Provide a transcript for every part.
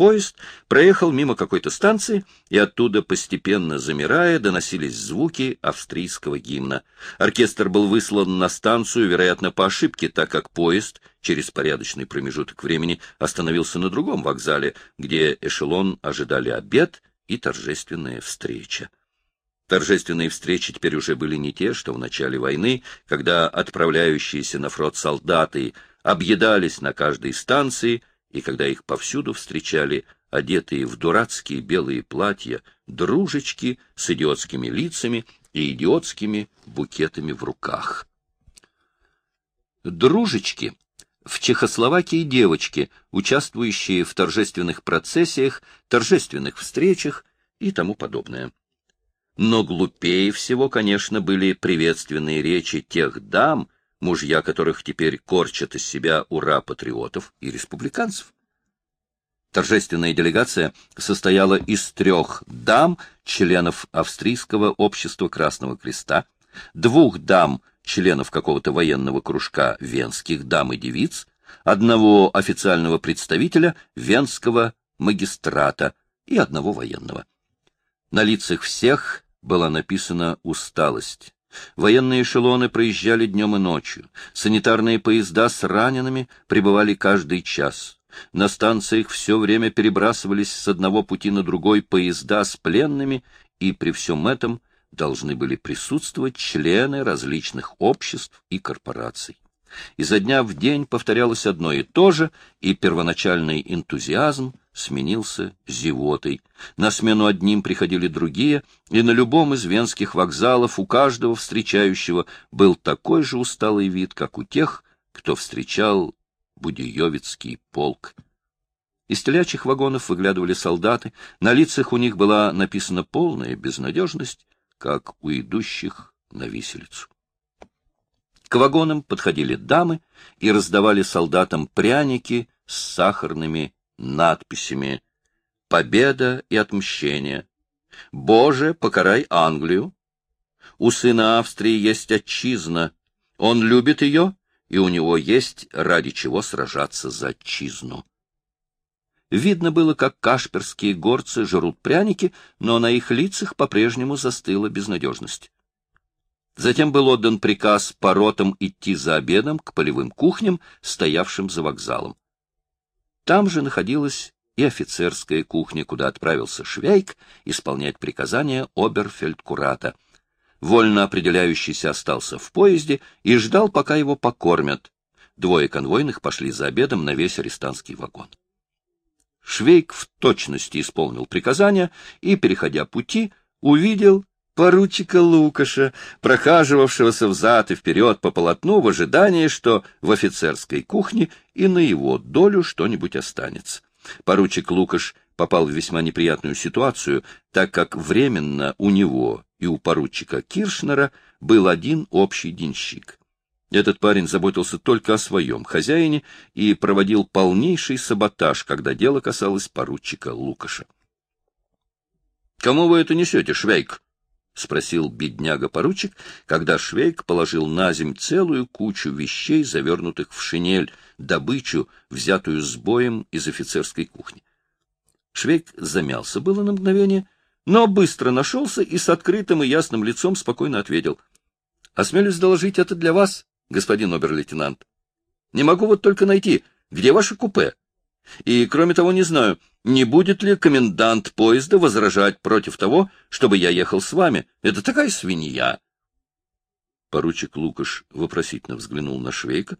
Поезд проехал мимо какой-то станции, и оттуда, постепенно замирая, доносились звуки австрийского гимна. Оркестр был выслан на станцию, вероятно, по ошибке, так как поезд через порядочный промежуток времени остановился на другом вокзале, где эшелон ожидали обед и торжественная встреча. Торжественные встречи теперь уже были не те, что в начале войны, когда отправляющиеся на фронт солдаты объедались на каждой станции, и когда их повсюду встречали одетые в дурацкие белые платья дружечки с идиотскими лицами и идиотскими букетами в руках. Дружечки в Чехословакии девочки, участвующие в торжественных процессиях, торжественных встречах и тому подобное. Но глупее всего, конечно, были приветственные речи тех дам, мужья которых теперь корчат из себя ура-патриотов и республиканцев. Торжественная делегация состояла из трех дам, членов Австрийского общества Красного Креста, двух дам, членов какого-то военного кружка венских дам и девиц, одного официального представителя венского магистрата и одного военного. На лицах всех была написана усталость. Военные эшелоны проезжали днем и ночью. Санитарные поезда с ранеными прибывали каждый час. На станциях все время перебрасывались с одного пути на другой поезда с пленными, и при всем этом должны были присутствовать члены различных обществ и корпораций. Изо дня в день повторялось одно и то же, и первоначальный энтузиазм сменился зевотой. На смену одним приходили другие, и на любом из венских вокзалов у каждого встречающего был такой же усталый вид, как у тех, кто встречал Будиевицкий полк. Из телячьих вагонов выглядывали солдаты, на лицах у них была написана полная безнадежность, как у идущих на виселицу. К вагонам подходили дамы и раздавали солдатам пряники с сахарными надписями «Победа и отмщение», «Боже, покарай Англию», «У сына Австрии есть отчизна, он любит ее, и у него есть ради чего сражаться за отчизну». Видно было, как кашперские горцы жрут пряники, но на их лицах по-прежнему застыла безнадежность. Затем был отдан приказ по ротам идти за обедом к полевым кухням, стоявшим за вокзалом. Там же находилась и офицерская кухня, куда отправился Швейк исполнять приказания оберфельдкурата. Вольно определяющийся остался в поезде и ждал, пока его покормят. Двое конвойных пошли за обедом на весь арестантский вагон. Швейк в точности исполнил приказания и, переходя пути, увидел поручика Лукаша, прохаживавшегося взад и вперед по полотну в ожидании, что в офицерской кухне и на его долю что-нибудь останется. Поручик Лукаш попал в весьма неприятную ситуацию, так как временно у него и у поручика Киршнера был один общий денщик. Этот парень заботился только о своем хозяине и проводил полнейший саботаж, когда дело касалось поручика Лукаша. — Кому вы это несете, Швейк? — спросил бедняга-поручик, когда Швейк положил на земь целую кучу вещей, завернутых в шинель, добычу, взятую с боем из офицерской кухни. Швейк замялся было на мгновение, но быстро нашелся и с открытым и ясным лицом спокойно ответил. — Осмелюсь доложить это для вас, господин обер-лейтенант. Не могу вот только найти, где ваше купе. И, кроме того, не знаю, не будет ли комендант поезда возражать против того, чтобы я ехал с вами. Это такая свинья. Поручик Лукаш вопросительно взглянул на Швейка.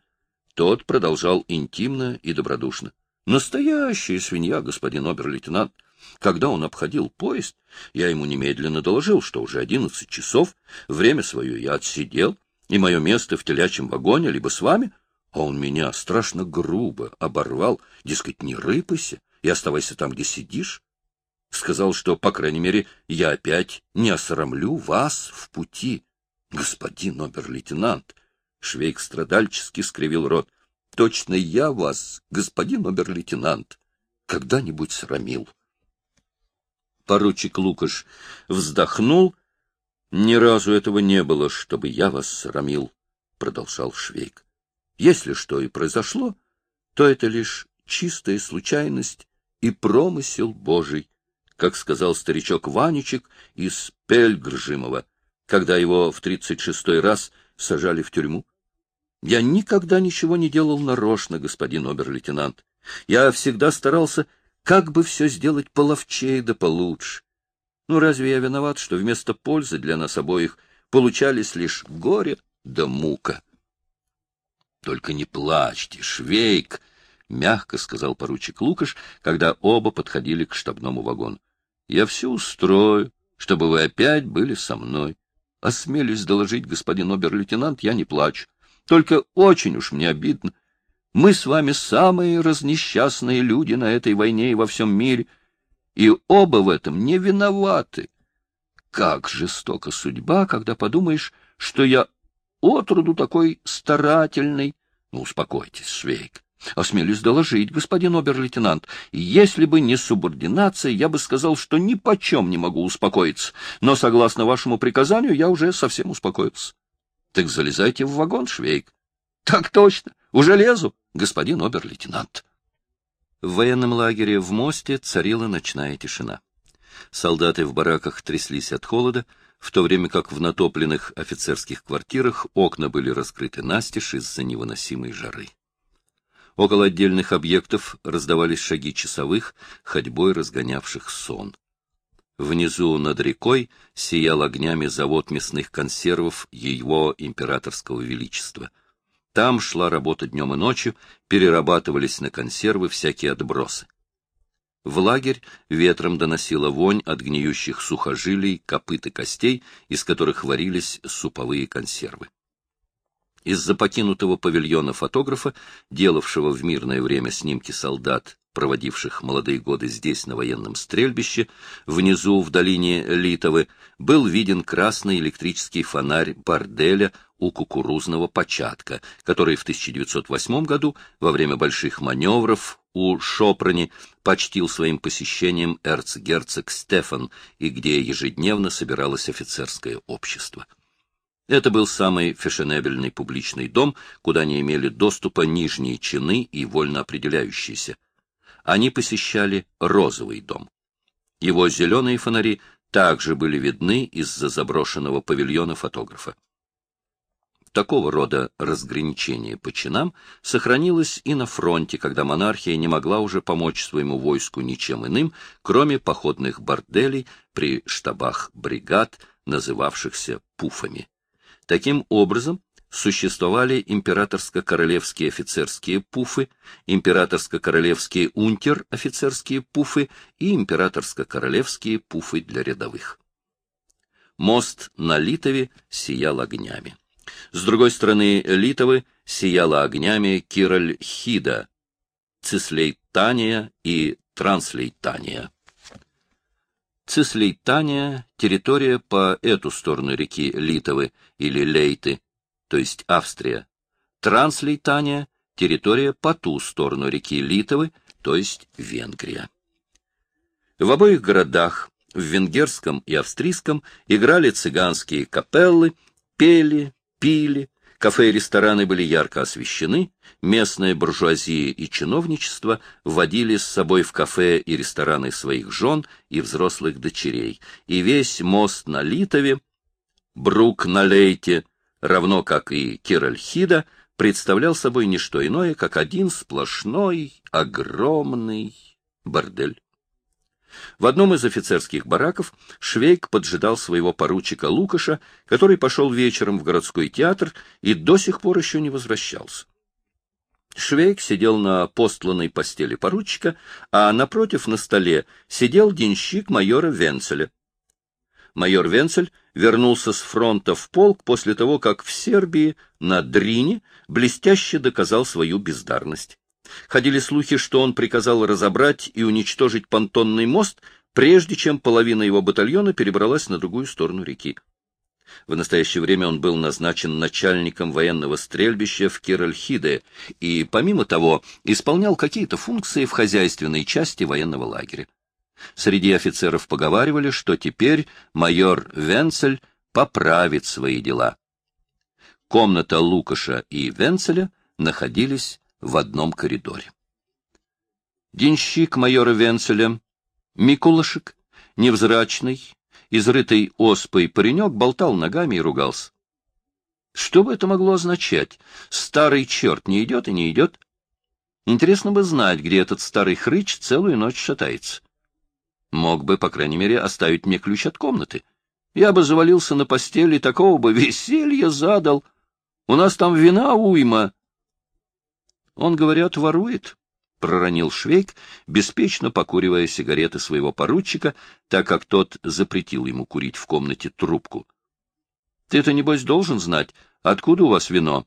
Тот продолжал интимно и добродушно. Настоящая свинья, господин обер-лейтенант. Когда он обходил поезд, я ему немедленно доложил, что уже одиннадцать часов, время свое я отсидел, и мое место в телячьем вагоне либо с вами, он меня страшно грубо оборвал, дескать, не рыпайся и оставайся там, где сидишь. Сказал, что, по крайней мере, я опять не осрамлю вас в пути. Господин обер-лейтенант, Швейк страдальчески скривил рот. Точно я вас, господин обер-лейтенант, когда-нибудь срамил. Поручик Лукаш вздохнул. Ни разу этого не было, чтобы я вас срамил, продолжал Швейк. Если что и произошло, то это лишь чистая случайность и промысел Божий, как сказал старичок Ванечек из Пельгржимова, когда его в тридцать шестой раз сажали в тюрьму. Я никогда ничего не делал нарочно, господин обер-лейтенант. Я всегда старался как бы все сделать половчее да получше. Ну, разве я виноват, что вместо пользы для нас обоих получались лишь горе да мука? — Только не плачьте, Швейк, — мягко сказал поручик Лукаш, когда оба подходили к штабному вагону. — Я все устрою, чтобы вы опять были со мной. Осмелюсь доложить, господин обер-лейтенант, я не плачу. Только очень уж мне обидно. Мы с вами самые разнесчастные люди на этой войне и во всем мире, и оба в этом не виноваты. Как жестока судьба, когда подумаешь, что я отроду такой старательный. Ну, успокойтесь, Швейк. Осмелюсь доложить, господин обер-лейтенант, если бы не субординация, я бы сказал, что ни почем не могу успокоиться, но, согласно вашему приказанию, я уже совсем успокоился. Так залезайте в вагон, Швейк. Так точно, уже лезу, господин обер-лейтенант. В военном лагере в мосте царила ночная тишина. Солдаты в бараках тряслись от холода, в то время как в натопленных офицерских квартирах окна были раскрыты настежь из-за невыносимой жары. Около отдельных объектов раздавались шаги часовых, ходьбой разгонявших сон. Внизу над рекой сиял огнями завод мясных консервов его императорского величества. Там шла работа днем и ночью, перерабатывались на консервы всякие отбросы. В лагерь ветром доносила вонь от гниющих сухожилий, копыт и костей, из которых варились суповые консервы. Из-за покинутого павильона фотографа, делавшего в мирное время снимки солдат, проводивших молодые годы здесь, на военном стрельбище, внизу, в долине Литовы, был виден красный электрический фонарь борделя у кукурузного початка, который в 1908 году, во время больших маневров у Шопрони, почтил своим посещением эрцгерцог Стефан и где ежедневно собиралось офицерское общество. Это был самый фешенебельный публичный дом, куда не имели доступа нижние чины и вольно определяющиеся. Они посещали розовый дом. Его зеленые фонари также были видны из-за заброшенного павильона фотографа. Такого рода разграничение по чинам сохранилось и на фронте, когда монархия не могла уже помочь своему войску ничем иным, кроме походных борделей при штабах бригад, называвшихся пуфами. Таким образом, существовали императорско-королевские офицерские пуфы, императорско-королевские унтер-офицерские пуфы и императорско-королевские пуфы для рядовых. Мост на Литове сиял огнями. С другой стороны Литовы сияла огнями Кираль-Хида, Цислейтания и Транслейтания. Цислейтания — территория по эту сторону реки Литовы или Лейты, то есть Австрия. Транслейтания — территория по ту сторону реки Литовы, то есть Венгрия. В обоих городах, в венгерском и австрийском, играли цыганские капеллы, пели, пили, Кафе и рестораны были ярко освещены, местная буржуазия и чиновничество водили с собой в кафе и рестораны своих жен и взрослых дочерей, и весь мост на Литове, Брук на Лейте, равно как и Киральхида, представлял собой не что иное, как один сплошной, огромный бордель. В одном из офицерских бараков Швейк поджидал своего поручика Лукаша, который пошел вечером в городской театр и до сих пор еще не возвращался. Швейк сидел на постланной постели поручика, а напротив на столе сидел денщик майора Венцеля. Майор Венцель вернулся с фронта в полк после того, как в Сербии на Дрине блестяще доказал свою бездарность. Ходили слухи, что он приказал разобрать и уничтожить понтонный мост, прежде чем половина его батальона перебралась на другую сторону реки. В настоящее время он был назначен начальником военного стрельбища в Киральхиде и, помимо того, исполнял какие-то функции в хозяйственной части военного лагеря. Среди офицеров поговаривали, что теперь майор Венцель поправит свои дела. Комната Лукаша и Венцеля находились в одном коридоре. Денщик майора Венцеля, Микулашек, невзрачный, изрытый оспой паренек болтал ногами и ругался. Что бы это могло означать? Старый черт не идет и не идет. Интересно бы знать, где этот старый хрыч целую ночь шатается. Мог бы, по крайней мере, оставить мне ключ от комнаты. Я бы завалился на постели, такого бы веселья задал. У нас там вина уйма. Он, говорят, ворует, — проронил Швейк, беспечно покуривая сигареты своего поручика, так как тот запретил ему курить в комнате трубку. — Ты-то, небось, должен знать, откуда у вас вино?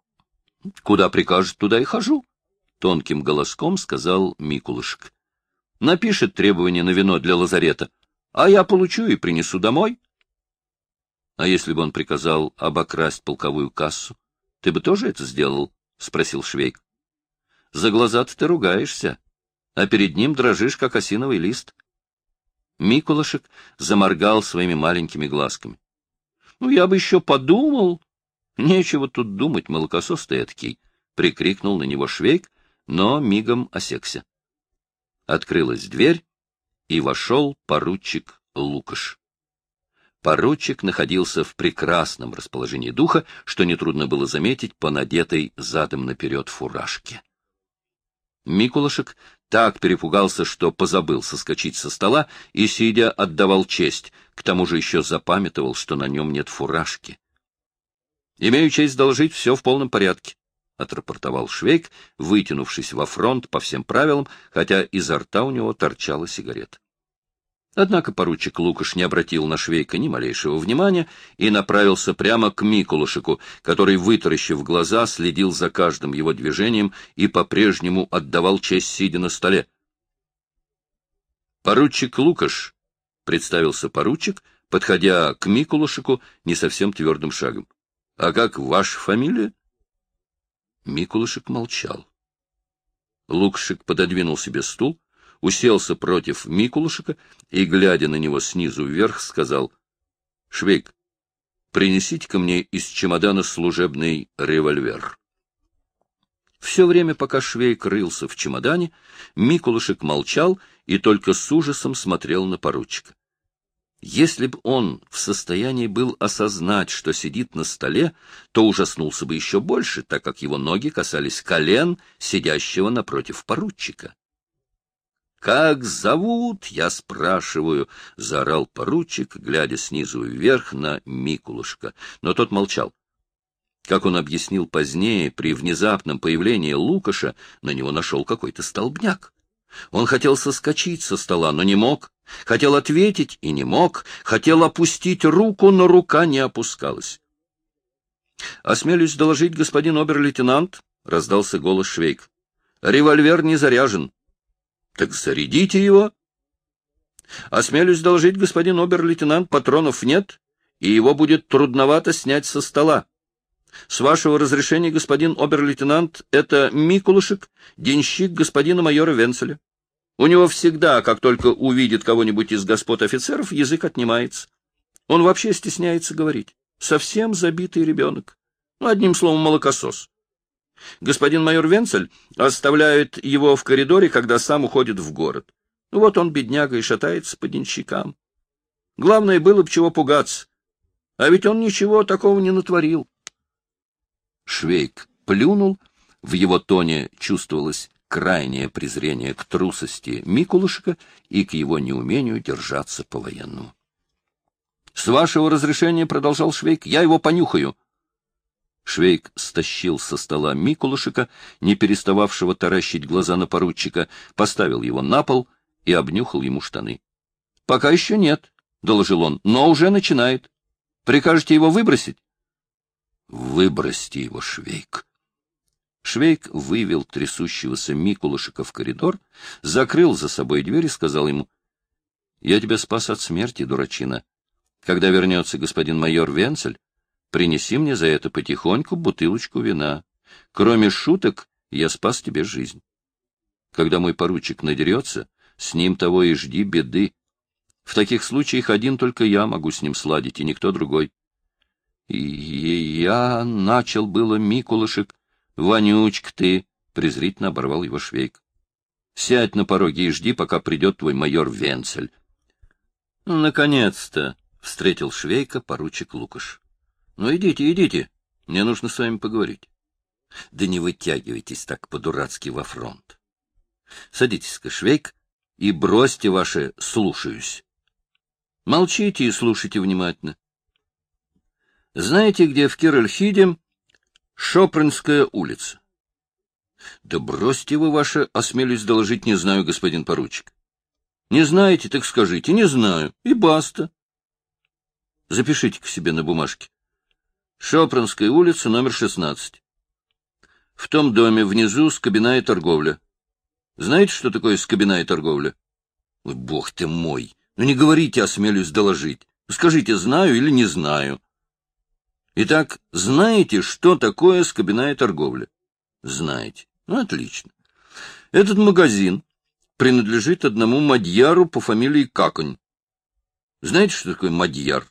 — Куда прикажет, туда и хожу, — тонким голоском сказал Микулышек. — Напишет требование на вино для лазарета, а я получу и принесу домой. — А если бы он приказал обокрасть полковую кассу, ты бы тоже это сделал? — спросил Швейк. — За глаза-то ты ругаешься, а перед ним дрожишь, как осиновый лист. Микулышек заморгал своими маленькими глазками. — Ну, я бы еще подумал. — Нечего тут думать, молокосос ты эткий, — прикрикнул на него Швейк, но мигом осекся. Открылась дверь, и вошел поручик Лукаш. Поручик находился в прекрасном расположении духа, что нетрудно было заметить по надетой задом наперед фуражке. Микулашек так перепугался, что позабыл соскочить со стола и, сидя, отдавал честь, к тому же еще запамятовал, что на нем нет фуражки. — Имею честь доложить, все в полном порядке. — отрапортовал Швейк, вытянувшись во фронт по всем правилам, хотя изо рта у него торчала сигарета. Однако поручик Лукаш не обратил на Швейка ни малейшего внимания и направился прямо к Микулышику, который, вытаращив глаза, следил за каждым его движением и по-прежнему отдавал честь, сидя на столе. «Поручик Лукаш», — представился поручик, подходя к Микулышику не совсем твердым шагом. «А как ваша фамилия?» Микулышек молчал. Лукшик пододвинул себе стул, уселся против Микулышека и, глядя на него снизу вверх, сказал, — Швейк, принесите ко мне из чемодана служебный револьвер. Все время, пока Швейк рылся в чемодане, Микулышек молчал и только с ужасом смотрел на поручика. Если бы он в состоянии был осознать, что сидит на столе, то ужаснулся бы еще больше, так как его ноги касались колен сидящего напротив поручика. «Как зовут?» — я спрашиваю, — заорал поручик, глядя снизу вверх на Микулушка. Но тот молчал. Как он объяснил позднее, при внезапном появлении Лукаша на него нашел какой-то столбняк. Он хотел соскочить со стола, но не мог. Хотел ответить и не мог. Хотел опустить руку, но рука не опускалась. — Осмелюсь доложить, господин обер-лейтенант, — раздался голос Швейк. — Револьвер не заряжен. — Так зарядите его. — Осмелюсь доложить, господин обер-лейтенант, патронов нет, и его будет трудновато снять со стола. С вашего разрешения, господин обер-лейтенант, это Микулышек, денщик господина майора Венцеля. У него всегда, как только увидит кого-нибудь из господ офицеров, язык отнимается. Он вообще стесняется говорить. Совсем забитый ребенок. Ну, одним словом, молокосос. Господин майор Венцель оставляет его в коридоре, когда сам уходит в город. Ну, вот он, бедняга, и шатается по денщикам. Главное, было бы чего пугаться. А ведь он ничего такого не натворил. Швейк плюнул, в его тоне чувствовалось крайнее презрение к трусости Микулышка и к его неумению держаться по-военному. — С вашего разрешения, — продолжал Швейк, — я его понюхаю. Швейк стащил со стола Микулышика, не перестававшего таращить глаза на поручика, поставил его на пол и обнюхал ему штаны. — Пока еще нет, — доложил он, — но уже начинает. Прикажете его выбросить? — Выбросьте его, Швейк, Швейк вывел трясущегося Микулышика в коридор, закрыл за собой дверь и сказал ему, — Я тебя спас от смерти, дурачина. Когда вернется господин майор Венцель, принеси мне за это потихоньку бутылочку вина. Кроме шуток, я спас тебе жизнь. Когда мой поручик надерется, с ним того и жди беды. В таких случаях один только я могу с ним сладить, и никто другой. И я начал было Микулышек, — Вонючка ты! — презрительно оборвал его Швейк. Сядь на пороге и жди, пока придет твой майор Венцель. «Ну, — Наконец-то! — встретил Швейка поручик Лукаш. — Ну, идите, идите. Мне нужно с вами поговорить. — Да не вытягивайтесь так по-дурацки во фронт. Садитесь-ка, Швейк, и бросьте ваше «слушаюсь». Молчите и слушайте внимательно. Знаете, где в Киральхиде Шопринская улица? Да бросьте вы ваше, осмелюсь доложить, не знаю, господин поручик. Не знаете, так скажите, не знаю, и баста. Запишите к себе на бумажке. Шопринская улица, номер 16. В том доме внизу скобяная торговля. Знаете, что такое скобяная торговля? Ой, бог ты мой! Ну не говорите, осмелюсь доложить. Скажите, знаю или не знаю. Итак, знаете, что такое скобяная торговля? Знаете. Ну, отлично. Этот магазин принадлежит одному мадьяру по фамилии Каконь. Знаете, что такое мадьяр?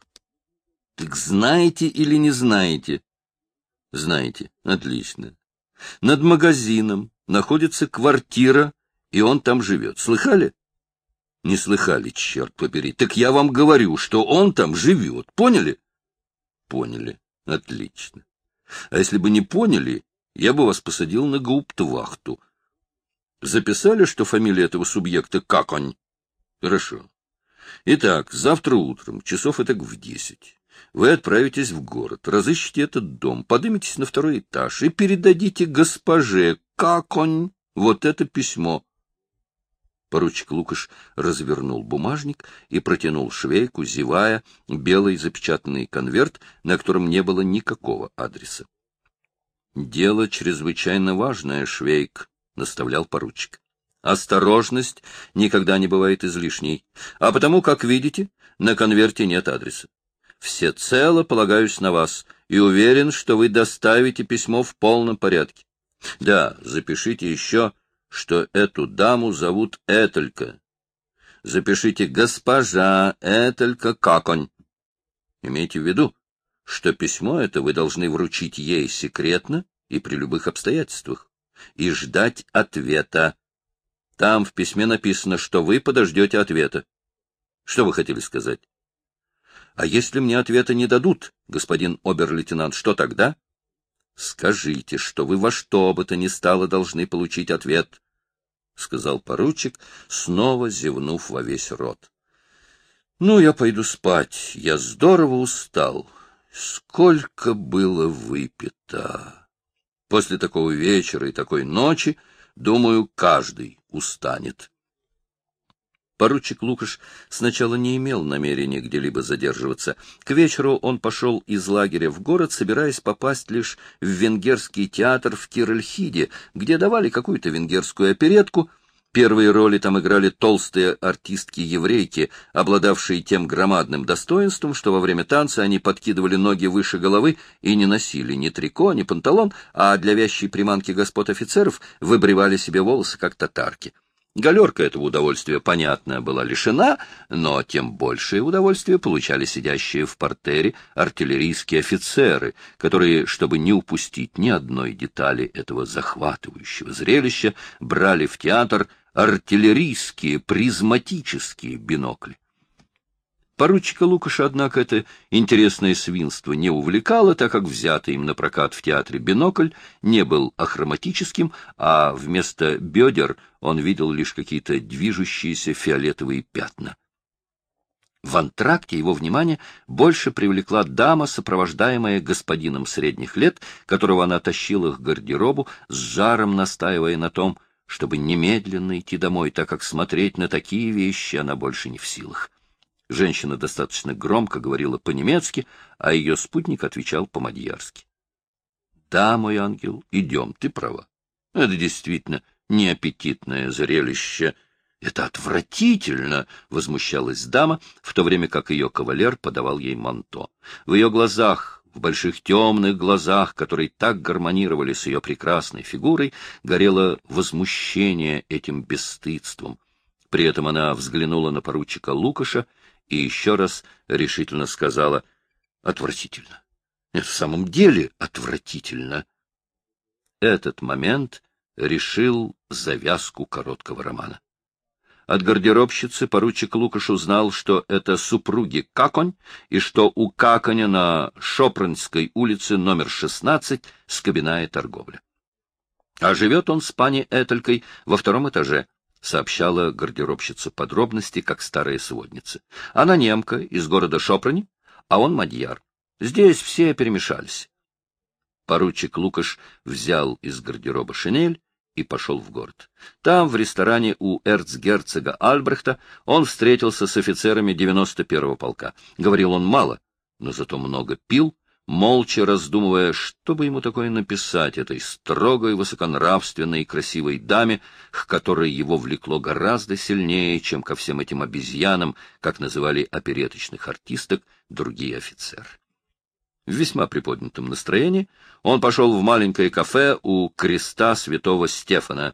Так знаете или не знаете? Знаете. Отлично. Над магазином находится квартира, и он там живет. Слыхали? Не слыхали, черт побери. Так я вам говорю, что он там живет. Поняли? Поняли. Отлично. А если бы не поняли, я бы вас посадил на гауптвахту. Записали, что фамилия этого субъекта Каконь? Хорошо. Итак, завтра утром, часов это в десять, вы отправитесь в город, разыщите этот дом, поднимитесь на второй этаж и передадите госпоже Каконь вот это письмо. Поручик Лукаш развернул бумажник и протянул швейку, зевая, белый запечатанный конверт, на котором не было никакого адреса. — Дело чрезвычайно важное, швейк, — наставлял поручик. — Осторожность никогда не бывает излишней, а потому, как видите, на конверте нет адреса. Всецело полагаюсь на вас и уверен, что вы доставите письмо в полном порядке. Да, запишите еще что эту даму зовут Этелька. Запишите «Госпожа Этелька Каконь». Имейте в виду, что письмо это вы должны вручить ей секретно и при любых обстоятельствах, и ждать ответа. Там в письме написано, что вы подождете ответа. Что вы хотели сказать? А если мне ответа не дадут, господин обер-лейтенант, что тогда? Скажите, что вы во что бы то ни стало должны получить ответ. — сказал поручик, снова зевнув во весь рот. — Ну, я пойду спать. Я здорово устал. Сколько было выпито! После такого вечера и такой ночи, думаю, каждый устанет. Поручик Лукаш сначала не имел намерения где-либо задерживаться. К вечеру он пошел из лагеря в город, собираясь попасть лишь в венгерский театр в Киральхиде, где давали какую-то венгерскую оперетку. Первые роли там играли толстые артистки-еврейки, обладавшие тем громадным достоинством, что во время танца они подкидывали ноги выше головы и не носили ни трико, ни панталон, а для вящей приманки господ офицеров выбривали себе волосы, как татарки. Галерка этого удовольствия, понятно, была лишена, но тем большее удовольствие получали сидящие в портере артиллерийские офицеры, которые, чтобы не упустить ни одной детали этого захватывающего зрелища, брали в театр артиллерийские призматические бинокли. Поручика Лукаша, однако, это интересное свинство не увлекало, так как взятый им на прокат в театре бинокль не был ахроматическим, а вместо бедер он видел лишь какие-то движущиеся фиолетовые пятна. В антракте его внимание больше привлекла дама, сопровождаемая господином средних лет, которого она тащила к гардеробу, с жаром настаивая на том, чтобы немедленно идти домой, так как смотреть на такие вещи она больше не в силах. Женщина достаточно громко говорила по-немецки, а ее спутник отвечал по-мадьярски. — Да, мой ангел, идем, ты права. Это действительно неаппетитное зрелище. — Это отвратительно! — возмущалась дама, в то время как ее кавалер подавал ей манто. В ее глазах, в больших темных глазах, которые так гармонировали с ее прекрасной фигурой, горело возмущение этим бесстыдством. При этом она взглянула на поручика Лукаша и еще раз решительно сказала «Отвратительно! Это в самом деле отвратительно!» Этот момент решил завязку короткого романа. От гардеробщицы поручик Лукаш узнал, что это супруги Каконь, и что у Каконя на Шопринской улице номер 16 скобяная торговля. А живет он с пани Этелькой во втором этаже, сообщала гардеробщица подробности, как старая сводница. Она немка из города Шопрани, а он мадьяр. Здесь все перемешались. Поручик Лукаш взял из гардероба шинель и пошел в город. Там, в ресторане у эрцгерцога Альбрехта, он встретился с офицерами 91-го полка. Говорил он мало, но зато много пил, молча раздумывая, что бы ему такое написать этой строгой, высоконравственной и красивой даме, к которой его влекло гораздо сильнее, чем ко всем этим обезьянам, как называли опереточных артисток другие офицеры. В весьма приподнятом настроении он пошел в маленькое кафе у креста святого Стефана,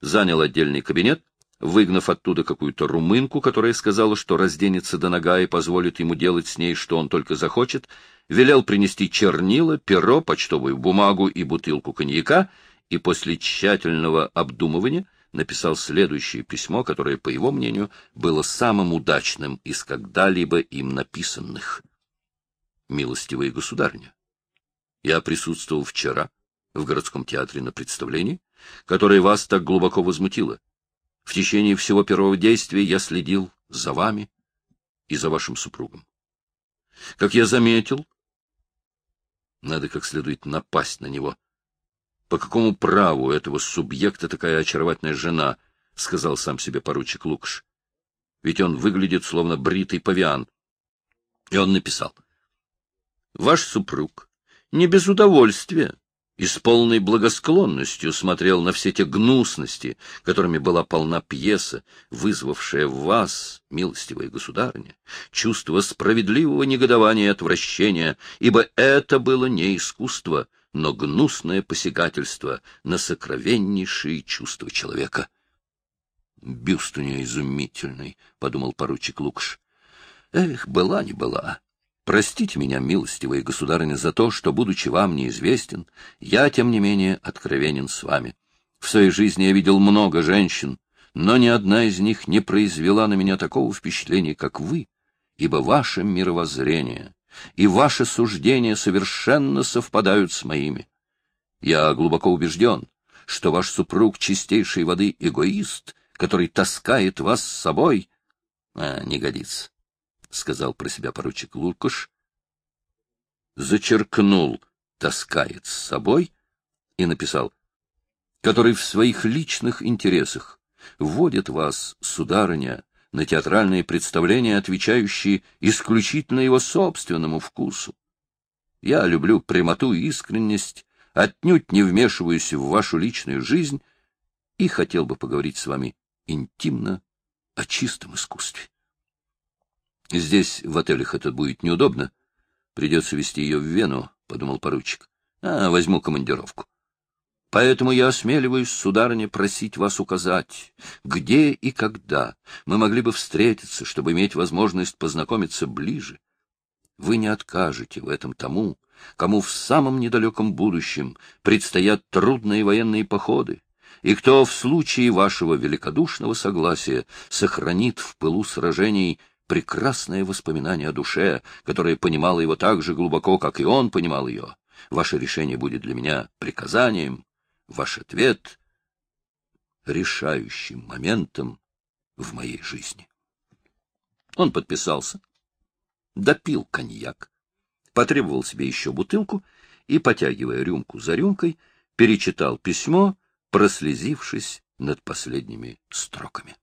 занял отдельный кабинет, выгнав оттуда какую-то румынку, которая сказала, что разденется до нога и позволит ему делать с ней, что он только захочет, велел принести чернила, перо, почтовую бумагу и бутылку коньяка, и после тщательного обдумывания написал следующее письмо, которое, по его мнению, было самым удачным из когда-либо им написанных милостивая государня. Я присутствовал вчера в городском театре на представлении, которое вас так глубоко возмутило. В течение всего первого действия я следил за вами и за вашим супругом. Как я заметил, надо как следует напасть на него. По какому праву этого субъекта такая очаровательная жена, — сказал сам себе поручик Лукаш. Ведь он выглядит словно бритый павиан. И он написал — Ваш супруг не без удовольствия и с полной благосклонностью смотрел на все те гнусности, которыми была полна пьеса, вызвавшая в вас, милостивая государыня, чувство справедливого негодования и отвращения, ибо это было не искусство, но гнусное посягательство на сокровеннейшие чувства человека. «Бюст у нее изумительный», — подумал поручик Лукаш. «Эх, была не была». Простите меня, милостивые государыня, за то, что, будучи вам неизвестен, я, тем не менее, откровенен с вами. В своей жизни я видел много женщин, но ни одна из них не произвела на меня такого впечатления, как вы, ибо ваше мировоззрение и ваши суждения совершенно совпадают с моими. Я глубоко убежден, что ваш супруг чистейшей воды эгоист, который таскает вас с собой, а, не годится. — сказал про себя поручик Лукаш, зачеркнул «таскает с собой» и написал, который в своих личных интересах вводит вас, сударыня, на театральные представления, отвечающие исключительно его собственному вкусу. Я люблю прямоту и искренность, отнюдь не вмешиваюсь в вашу личную жизнь и хотел бы поговорить с вами интимно о чистом искусстве. Здесь, в отелях, это будет неудобно. Придется везти ее в Вену, — подумал поручик. А, возьму командировку. Поэтому я осмеливаюсь, сударыня, просить вас указать, где и когда мы могли бы встретиться, чтобы иметь возможность познакомиться ближе. Вы не откажете в этом тому, кому в самом недалеком будущем предстоят трудные военные походы, и кто в случае вашего великодушного согласия сохранит в пылу сражений прекрасное воспоминание о душе, которое понимало его так же глубоко, как и он понимал ее. Ваше решение будет для меня приказанием, ваш ответ — решающим моментом в моей жизни. Он подписался, допил коньяк, потребовал себе еще бутылку и, потягивая рюмку за рюмкой, перечитал письмо, прослезившись над последними строками.